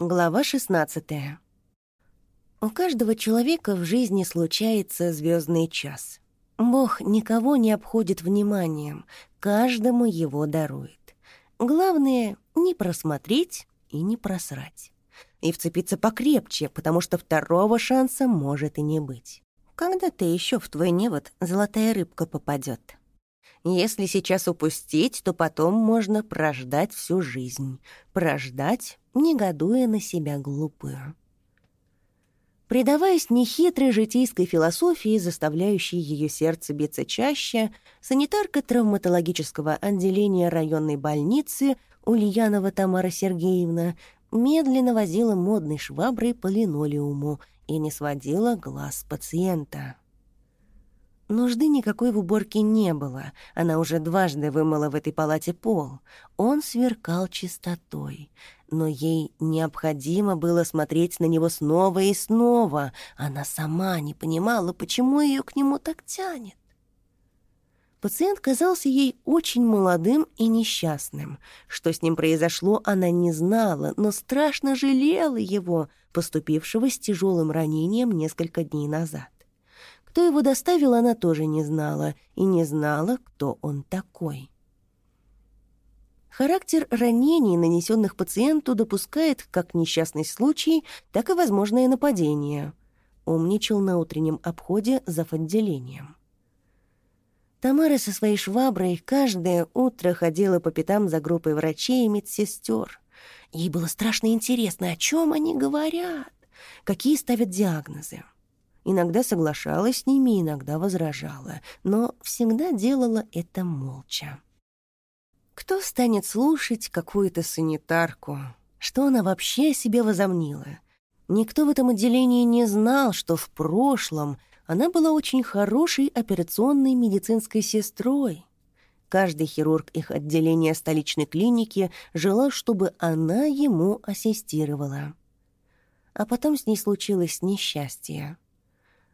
Глава 16 У каждого человека в жизни случается звездный час. Бог никого не обходит вниманием, каждому его дарует. Главное — не просмотреть и не просрать. И вцепиться покрепче, потому что второго шанса может и не быть. Когда-то еще в твой невод золотая рыбка попадет. Если сейчас упустить, то потом можно прождать всю жизнь. Прождать, негодуя на себя глупую. Предаваясь нехитрой житейской философии, заставляющей ее сердце биться чаще, санитарка травматологического отделения районной больницы Ульянова Тамара Сергеевна медленно возила модной шваброй по линолеуму и не сводила глаз пациента. Нужды никакой в уборке не было. Она уже дважды вымыла в этой палате пол. Он сверкал чистотой. Но ей необходимо было смотреть на него снова и снова. Она сама не понимала, почему ее к нему так тянет. Пациент казался ей очень молодым и несчастным. Что с ним произошло, она не знала, но страшно жалела его, поступившего с тяжелым ранением несколько дней назад. Кто его доставил, она тоже не знала, и не знала, кто он такой. Характер ранений, нанесенных пациенту, допускает как несчастный случай, так и возможное нападение. Умничал на утреннем обходе зав. отделением. Тамара со своей шваброй каждое утро ходила по пятам за группой врачей и медсестер. Ей было страшно интересно, о чем они говорят, какие ставят диагнозы. Иногда соглашалась с ними, иногда возражала, но всегда делала это молча. Кто станет слушать какую-то санитарку? Что она вообще о себе возомнила? Никто в этом отделении не знал, что в прошлом она была очень хорошей операционной медицинской сестрой. Каждый хирург их отделения столичной клиники желал, чтобы она ему ассистировала. А потом с ней случилось несчастье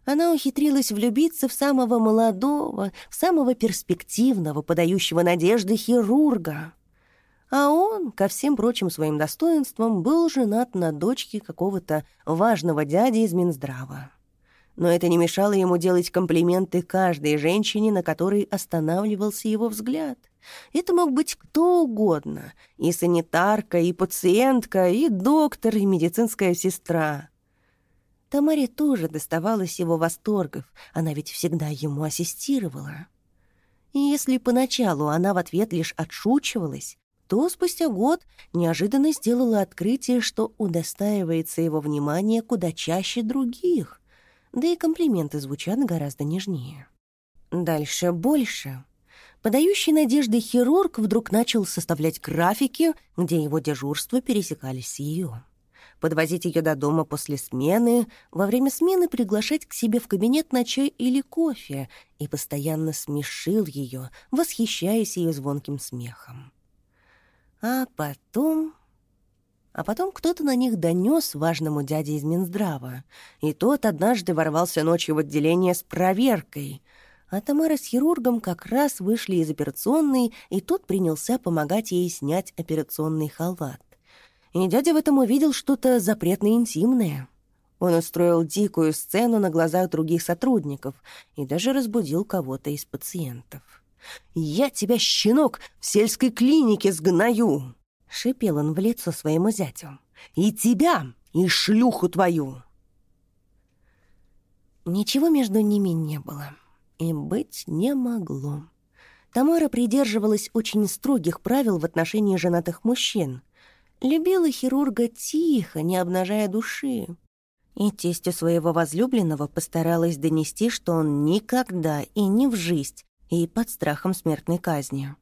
она ухитрилась влюбиться в самого молодого, в самого перспективного, подающего надежды хирурга. А он, ко всем прочим своим достоинствам, был женат на дочке какого-то важного дяди из Минздрава. Но это не мешало ему делать комплименты каждой женщине, на которой останавливался его взгляд. Это мог быть кто угодно — и санитарка, и пациентка, и доктор, и медицинская сестра — Тамаре тоже доставалось его восторгов, она ведь всегда ему ассистировала. И если поначалу она в ответ лишь отшучивалась, то спустя год неожиданно сделала открытие, что удостаивается его внимания куда чаще других, да и комплименты звучат гораздо нежнее. Дальше больше. Подающий надежды хирург вдруг начал составлять графики, где его дежурства пересекались с ее подвозить ее до дома после смены, во время смены приглашать к себе в кабинет на чай или кофе и постоянно смешил ее, восхищаясь ее звонким смехом. А потом... А потом кто-то на них донес важному дяде из Минздрава, и тот однажды ворвался ночью в отделение с проверкой — а Тамара с хирургом как раз вышли из операционной, и тот принялся помогать ей снять операционный халат и дядя в этом увидел что-то запретно-интимное. Он устроил дикую сцену на глазах других сотрудников и даже разбудил кого-то из пациентов. «Я тебя, щенок, в сельской клинике сгною!» — шипел он в лицо своему зятю. «И тебя, и шлюху твою!» Ничего между ними не было и быть не могло. Тамара придерживалась очень строгих правил в отношении женатых мужчин — любила хирурга тихо, не обнажая души. И тестю своего возлюбленного постаралась донести, что он никогда и не в жизнь, и под страхом смертной казни.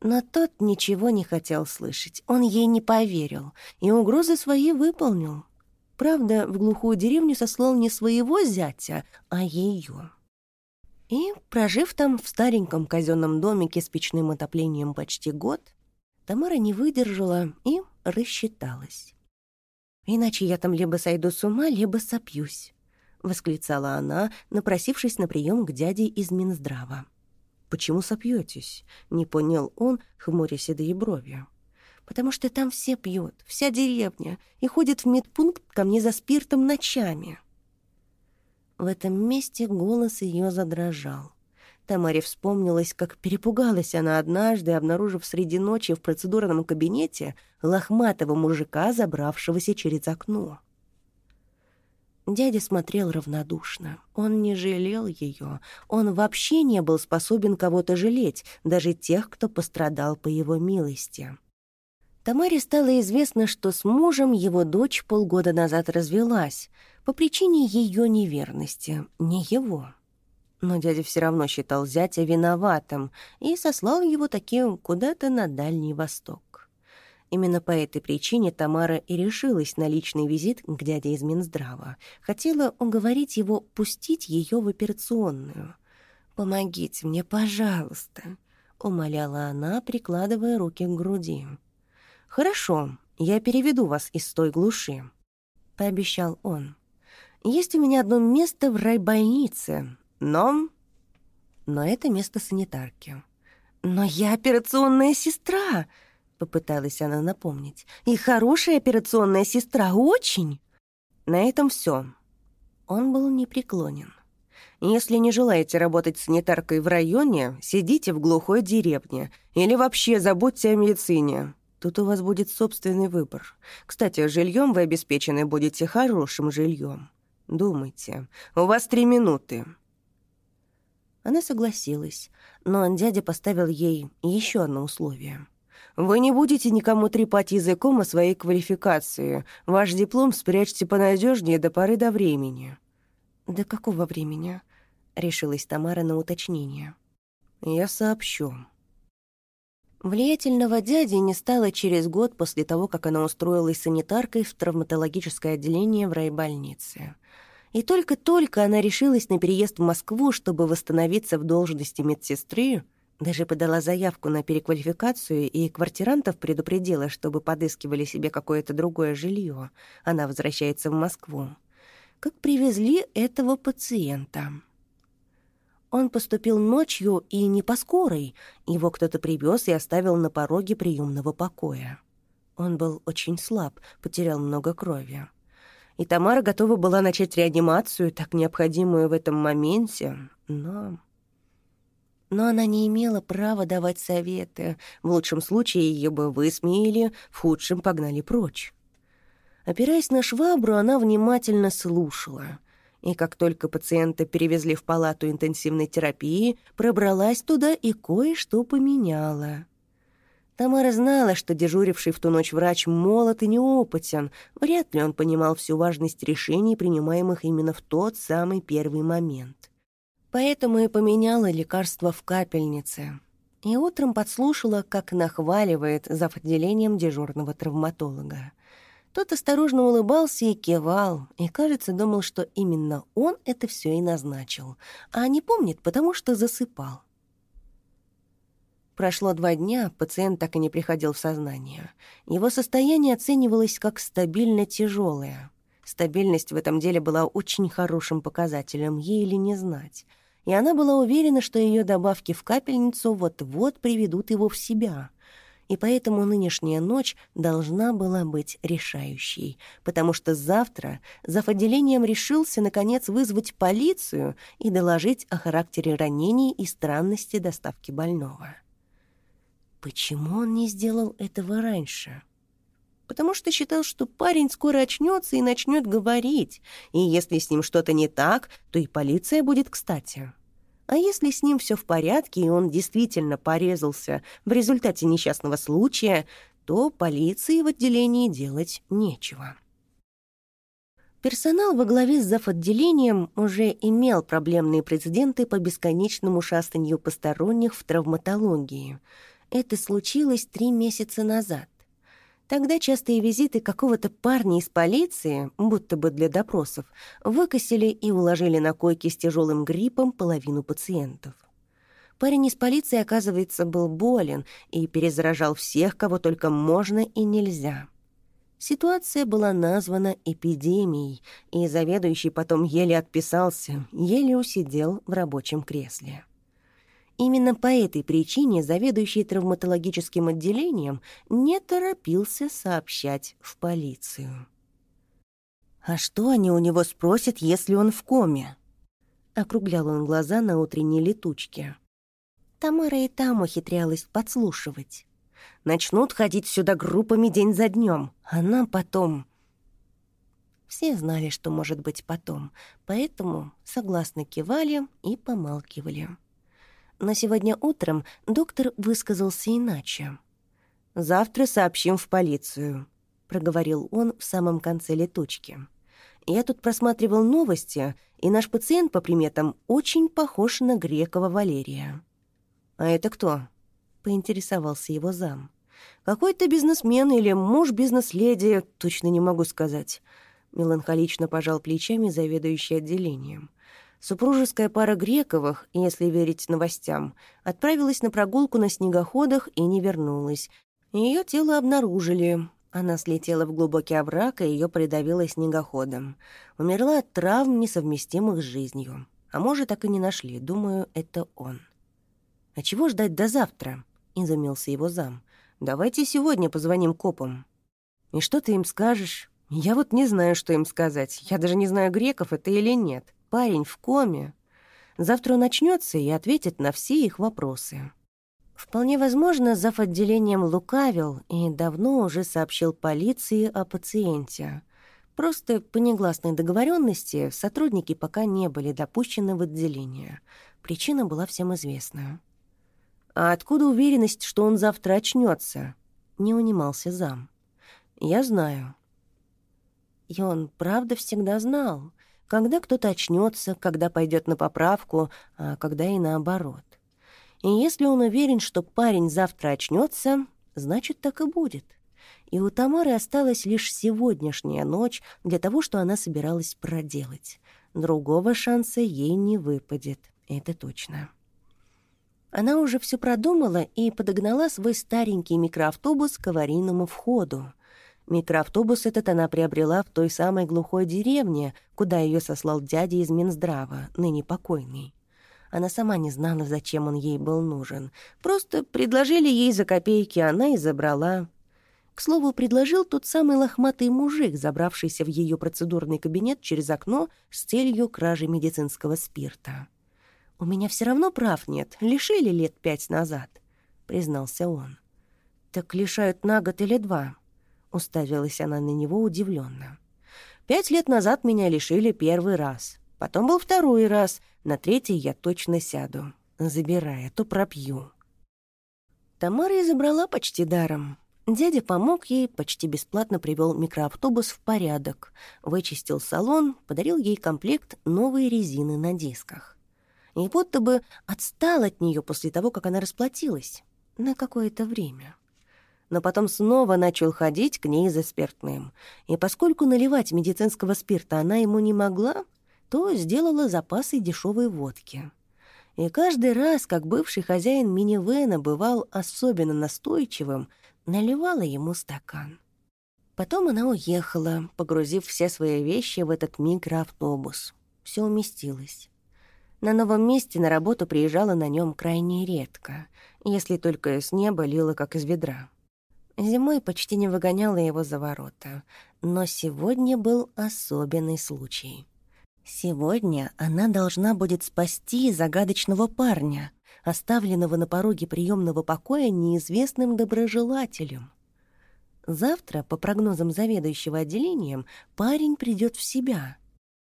Но тот ничего не хотел слышать, он ей не поверил, и угрозы свои выполнил. Правда, в глухую деревню сослал не своего зятя, а ее. И, прожив там в стареньком казенном домике с печным отоплением почти год, Тамара не выдержала и рассчиталась. «Иначе я там либо сойду с ума, либо сопьюсь», — восклицала она, напросившись на прием к дяде из Минздрава. «Почему сопьетесь?» — не понял он, хмуря седые брови. потому что там все пьют, вся деревня, и ходит в медпункт ко мне за спиртом ночами. В этом месте голос ее задрожал. Тамаре вспомнилось, как перепугалась она однажды, обнаружив среди ночи в процедурном кабинете лохматого мужика, забравшегося через окно. Дядя смотрел равнодушно. Он не жалел ее. Он вообще не был способен кого-то жалеть, даже тех, кто пострадал по его милости. Тамаре стало известно, что с мужем его дочь полгода назад развелась по причине ее неверности, не его. Но дядя все равно считал зятя виноватым и сослал его таким куда-то на Дальний Восток. Именно по этой причине Тамара и решилась на личный визит к дяде из Минздрава. Хотела уговорить его пустить ее в операционную. «Помогите мне, пожалуйста», — умоляла она, прикладывая руки к груди. «Хорошо, я переведу вас из той глуши», — пообещал он. «Есть у меня одно место в райбольнице, но... Но это место санитарки. «Но я операционная сестра!» — попыталась она напомнить. «И хорошая операционная сестра, очень!» На этом все. Он был непреклонен. Если не желаете работать санитаркой в районе, сидите в глухой деревне или вообще забудьте о медицине. Тут у вас будет собственный выбор. Кстати, жильем вы обеспечены будете хорошим жильем. Думайте, у вас три минуты. Она согласилась, но дядя поставил ей еще одно условие. «Вы не будете никому трепать языком о своей квалификации. Ваш диплом спрячьте понадежнее до поры до времени». «До какого времени?» — решилась Тамара на уточнение. «Я сообщу». Влиятельного дяди не стало через год после того, как она устроилась санитаркой в травматологическое отделение в райбольнице. И только-только она решилась на переезд в Москву, чтобы восстановиться в должности медсестры, даже подала заявку на переквалификацию и квартирантов предупредила, чтобы подыскивали себе какое-то другое жилье. Она возвращается в Москву. Как привезли этого пациента. Он поступил ночью и не по скорой. Его кто-то привез и оставил на пороге приемного покоя. Он был очень слаб, потерял много крови и Тамара готова была начать реанимацию, так необходимую в этом моменте, но... Но она не имела права давать советы. В лучшем случае ее бы высмеяли, в худшем погнали прочь. Опираясь на швабру, она внимательно слушала. И как только пациента перевезли в палату интенсивной терапии, пробралась туда и кое-что поменяла. Тамара знала, что дежуривший в ту ночь врач молод и неопытен. Вряд ли он понимал всю важность решений, принимаемых именно в тот самый первый момент. Поэтому и поменяла лекарство в капельнице. И утром подслушала, как нахваливает зав. отделением дежурного травматолога. Тот осторожно улыбался и кивал, и, кажется, думал, что именно он это все и назначил, а не помнит, потому что засыпал. Прошло два дня, пациент так и не приходил в сознание. Его состояние оценивалось как стабильно тяжелое. Стабильность в этом деле была очень хорошим показателем, ей или не знать. И она была уверена, что ее добавки в капельницу вот-вот приведут его в себя. И поэтому нынешняя ночь должна была быть решающей, потому что завтра зав. отделением решился, наконец, вызвать полицию и доложить о характере ранений и странности доставки больного. Почему он не сделал этого раньше? Потому что считал, что парень скоро очнется и начнет говорить, и если с ним что-то не так, то и полиция будет кстати. А если с ним все в порядке, и он действительно порезался в результате несчастного случая, то полиции в отделении делать нечего. Персонал во главе с зав-отделением уже имел проблемные прецеденты по бесконечному шастанию посторонних в травматологии — это случилось три месяца назад. Тогда частые визиты какого-то парня из полиции, будто бы для допросов, выкосили и уложили на койки с тяжелым гриппом половину пациентов. Парень из полиции, оказывается, был болен и перезаражал всех, кого только можно и нельзя. Ситуация была названа эпидемией, и заведующий потом еле отписался, еле усидел в рабочем кресле. Именно по этой причине заведующий травматологическим отделением не торопился сообщать в полицию. «А что они у него спросят, если он в коме?» Округлял он глаза на утренней летучке. Тамара и там ухитрялась подслушивать. Начнут ходить сюда группами день за днем, а нам потом... Все знали, что может быть потом, поэтому согласно кивали и помалкивали. Но сегодня утром доктор высказался иначе. «Завтра сообщим в полицию», — проговорил он в самом конце летучки. «Я тут просматривал новости, и наш пациент, по приметам, очень похож на Грекова Валерия». «А это кто?» — поинтересовался его зам. «Какой-то бизнесмен или муж бизнес-леди, точно не могу сказать». Меланхолично пожал плечами заведующий отделением. Супружеская пара Грековых, если верить новостям, отправилась на прогулку на снегоходах и не вернулась. Ее тело обнаружили. Она слетела в глубокий овраг, и ее придавило снегоходом. Умерла от травм, несовместимых с жизнью. А может, так и не нашли. Думаю, это он. «А чего ждать до завтра?» — изумился его зам. «Давайте сегодня позвоним копам». «И что ты им скажешь?» «Я вот не знаю, что им сказать. Я даже не знаю, греков это или нет парень в коме. Завтра он начнется и ответит на все их вопросы. Вполне возможно, зав. отделением лукавил и давно уже сообщил полиции о пациенте. Просто по негласной договоренности сотрудники пока не были допущены в отделение. Причина была всем известна. «А откуда уверенность, что он завтра очнется? не унимался зам. «Я знаю». И он правда всегда знал — когда кто-то очнется, когда пойдет на поправку, а когда и наоборот. И если он уверен, что парень завтра очнется, значит, так и будет. И у Тамары осталась лишь сегодняшняя ночь для того, что она собиралась проделать. Другого шанса ей не выпадет, это точно. Она уже все продумала и подогнала свой старенький микроавтобус к аварийному входу. Микроавтобус этот она приобрела в той самой глухой деревне, куда ее сослал дядя из Минздрава, ныне покойный. Она сама не знала, зачем он ей был нужен. Просто предложили ей за копейки, она и забрала. К слову, предложил тот самый лохматый мужик, забравшийся в ее процедурный кабинет через окно с целью кражи медицинского спирта. «У меня все равно прав нет, лишили лет пять назад», — признался он. «Так лишают на год или два», Уставилась она на него удивленно. «Пять лет назад меня лишили первый раз. Потом был второй раз. На третий я точно сяду. Забирая, то пропью». Тамара и забрала почти даром. Дядя помог ей, почти бесплатно привел микроавтобус в порядок, вычистил салон, подарил ей комплект новой резины на дисках. И будто бы отстал от нее после того, как она расплатилась. На какое-то время но потом снова начал ходить к ней за спиртным. И поскольку наливать медицинского спирта она ему не могла, то сделала запасы дешевой водки. И каждый раз, как бывший хозяин минивэна бывал особенно настойчивым, наливала ему стакан. Потом она уехала, погрузив все свои вещи в этот микроавтобус. Все уместилось. На новом месте на работу приезжала на нем крайне редко, если только с неба лило, как из ведра. Зимой почти не выгоняла его за ворота, но сегодня был особенный случай. Сегодня она должна будет спасти загадочного парня, оставленного на пороге приемного покоя неизвестным доброжелателем. Завтра, по прогнозам заведующего отделением, парень придет в себя.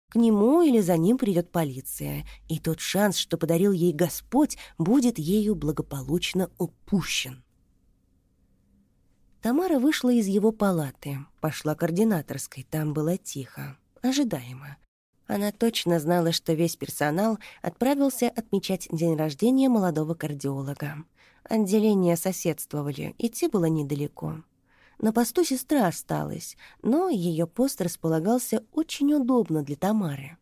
К нему или за ним придет полиция, и тот шанс, что подарил ей Господь, будет ею благополучно упущен. Тамара вышла из его палаты, пошла к ординаторской, там было тихо, ожидаемо. Она точно знала, что весь персонал отправился отмечать день рождения молодого кардиолога. Отделения соседствовали, идти было недалеко. На посту сестра осталась, но ее пост располагался очень удобно для Тамары.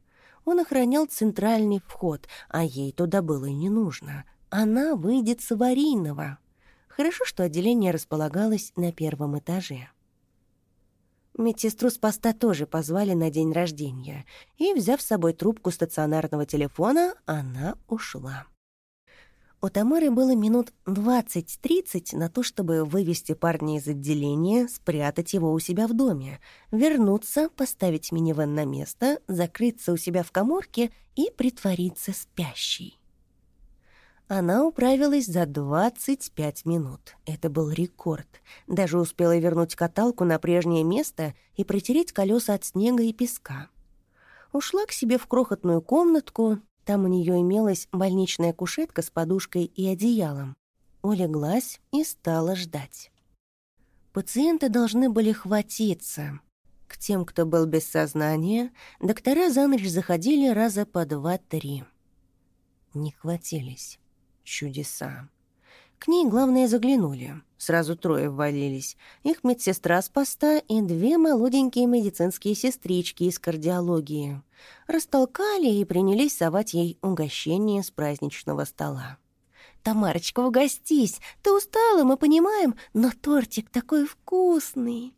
Он охранял центральный вход, а ей туда было не нужно. Она выйдет с аварийного. Хорошо, что отделение располагалось на первом этаже. Медсестру с поста тоже позвали на день рождения, и, взяв с собой трубку стационарного телефона, она ушла. У Тамары было минут 20-30 на то, чтобы вывести парня из отделения, спрятать его у себя в доме, вернуться, поставить минивэн на место, закрыться у себя в коморке и притвориться спящей. Она управилась за 25 минут. Это был рекорд. Даже успела вернуть каталку на прежнее место и протереть колеса от снега и песка. Ушла к себе в крохотную комнатку, там у нее имелась больничная кушетка с подушкой и одеялом. Улеглась и стала ждать. Пациенты должны были хватиться. К тем, кто был без сознания, доктора за ночь заходили раза по два-три. Не хватились. Чудеса. К ней, главное, заглянули. Сразу трое ввалились. Их медсестра с поста и две молоденькие медицинские сестрички из кардиологии. Растолкали и принялись совать ей угощение с праздничного стола. «Тамарочка, угостись! Ты устала, мы понимаем, но тортик такой вкусный!»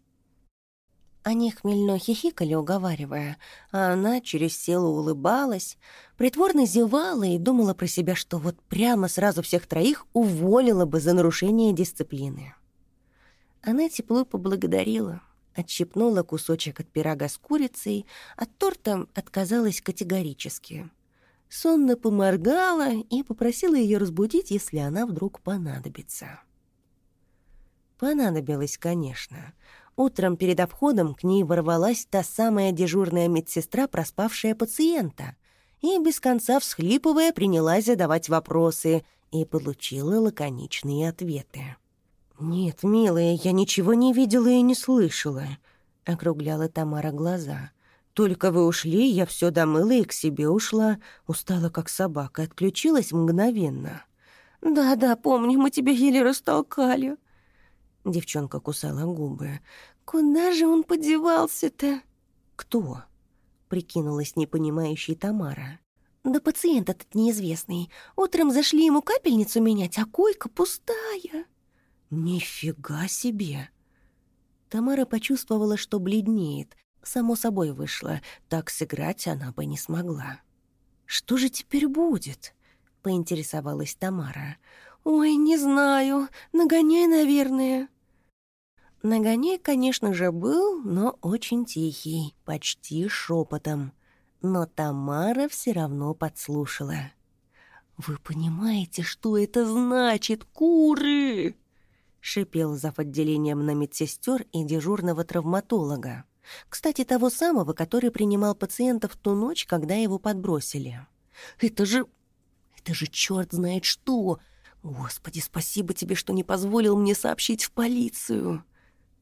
Они хмельно хихикали, уговаривая, а она через силу улыбалась, притворно зевала и думала про себя, что вот прямо сразу всех троих уволила бы за нарушение дисциплины. Она тепло поблагодарила, отщипнула кусочек от пирога с курицей, от торта отказалась категорически. Сонно поморгала и попросила ее разбудить, если она вдруг понадобится. Понадобилась, конечно — Утром перед обходом к ней ворвалась та самая дежурная медсестра, проспавшая пациента, и без конца всхлипывая принялась задавать вопросы и получила лаконичные ответы. «Нет, милая, я ничего не видела и не слышала», — округляла Тамара глаза. «Только вы ушли, я все домыла и к себе ушла, устала как собака, отключилась мгновенно». «Да-да, помню, мы тебя еле растолкали», Девчонка кусала губы. «Куда же он подевался-то?» «Кто?» — прикинулась непонимающей Тамара. «Да пациент этот неизвестный. Утром зашли ему капельницу менять, а койка пустая». «Нифига себе!» Тамара почувствовала, что бледнеет. Само собой вышло. Так сыграть она бы не смогла. «Что же теперь будет?» — поинтересовалась Тамара. «Ой, не знаю. Нагоняй, наверное». Нагоняй, конечно же, был, но очень тихий, почти шепотом. Но Тамара все равно подслушала. «Вы понимаете, что это значит, куры?» — шипел зав. отделением на медсестер и дежурного травматолога. Кстати, того самого, который принимал пациента в ту ночь, когда его подбросили. «Это же... это же черт знает что! Господи, спасибо тебе, что не позволил мне сообщить в полицию!» —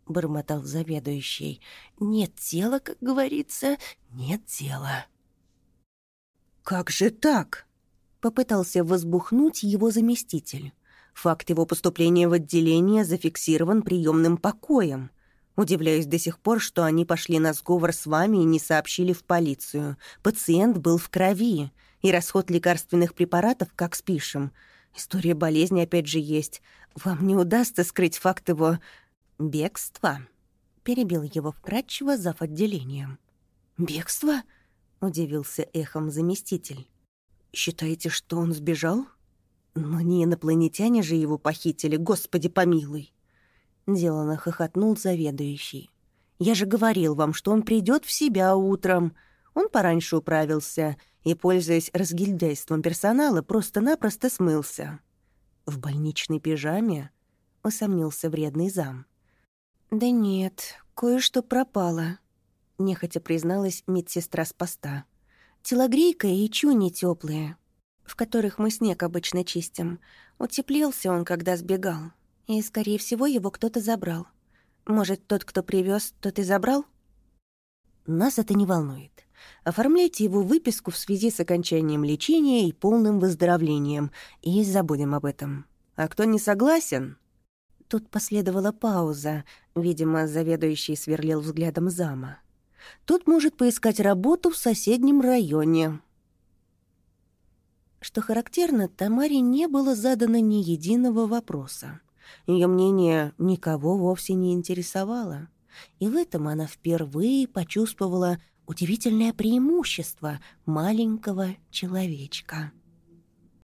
бормотал заведующий. «Нет тела, как говорится, нет тела». «Как же так?» — попытался возбухнуть его заместитель. Факт его поступления в отделение зафиксирован приемным покоем. Удивляюсь до сих пор, что они пошли на сговор с вами и не сообщили в полицию. Пациент был в крови, и расход лекарственных препаратов, как спишем. История болезни опять же есть. Вам не удастся скрыть факт его «Бегство», — перебил его вкратчиво зав. отделением. «Бегство?» — удивился эхом заместитель. «Считаете, что он сбежал? Но не инопланетяне же его похитили, господи помилуй!» Делано хохотнул заведующий. «Я же говорил вам, что он придет в себя утром. Он пораньше управился и, пользуясь разгильдяйством персонала, просто-напросто смылся». «В больничной пижаме?» — усомнился вредный зам. «Да нет, кое-что пропало», — нехотя призналась медсестра с поста. «Телогрейка и чуни теплые, в которых мы снег обычно чистим. Утеплился он, когда сбегал, и, скорее всего, его кто-то забрал. Может, тот, кто привез, тот и забрал?» «Нас это не волнует. Оформляйте его выписку в связи с окончанием лечения и полным выздоровлением, и забудем об этом. А кто не согласен, Тут последовала пауза. Видимо, заведующий сверлил взглядом зама. Тут может поискать работу в соседнем районе. Что характерно, Тамаре не было задано ни единого вопроса. Ее мнение никого вовсе не интересовало. И в этом она впервые почувствовала удивительное преимущество маленького человечка —